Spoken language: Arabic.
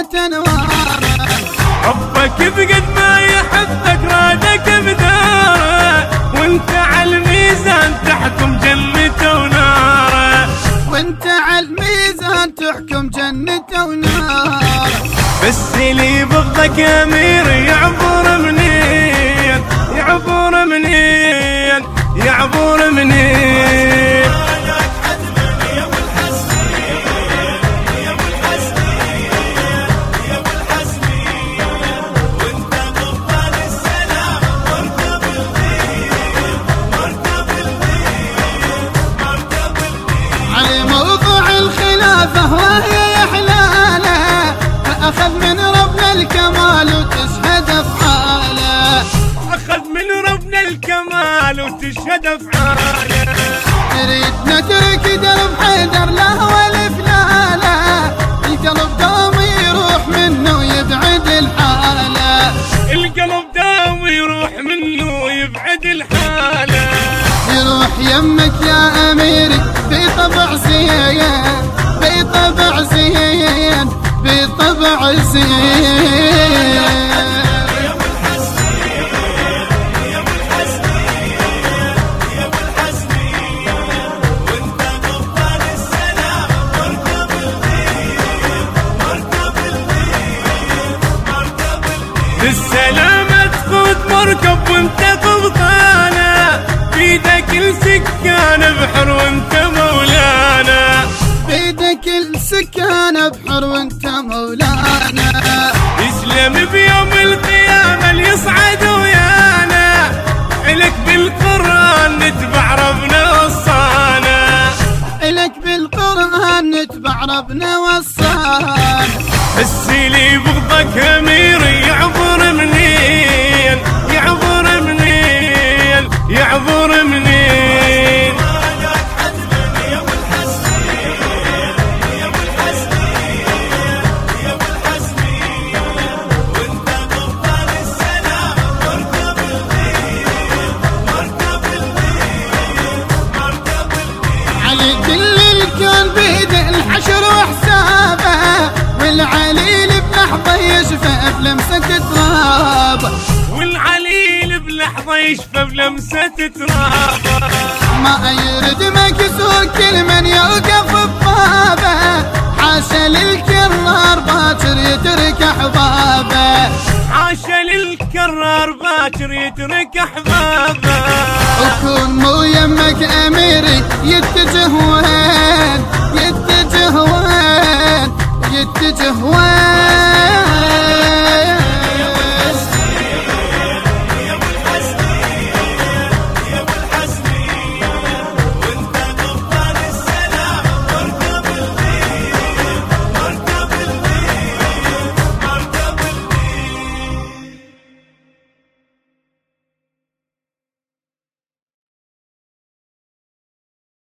انواره حبك بقد ما يحبك رادك بداره وانت على الميزان تحكم جنته ونارة. وانت على الميزان تحكم جنته ونارة. بس لي بغضك يا أمير يعبر منين؟ يعبر منين؟ يعبر منين؟ من ربنا الكمال وتشهد أفعاله. أخذ من ربنا الكمال وتشهد أفعاله. نريد نترك درب حيدر له والفلاله القلب دوم يروح منه ويبعد الحالة. القلب داوي يروح منه ويبعد الحالة. يروح يمك يا أميري بطبع زين زين بالسلامة تقود مركب وانت قبطانة بيدك السكان نتبع ربنا وصانا بس اللي بغضك أمير يعبر منين؟ يعبر منين؟ يعبر منين؟ علي كل الكون بيد شروع حسابه؟ والعليل بلحظة يشفى بلمسة ترابه والعليل بلحظة يشفى بلمسة ترابه ما يرد مكسور كل من يوقف ببابه. حاشا للكرار باكر يترك أحبابه. حاشا للكرار باكر يترك أحبابه. وكون مو يمك أميري يترك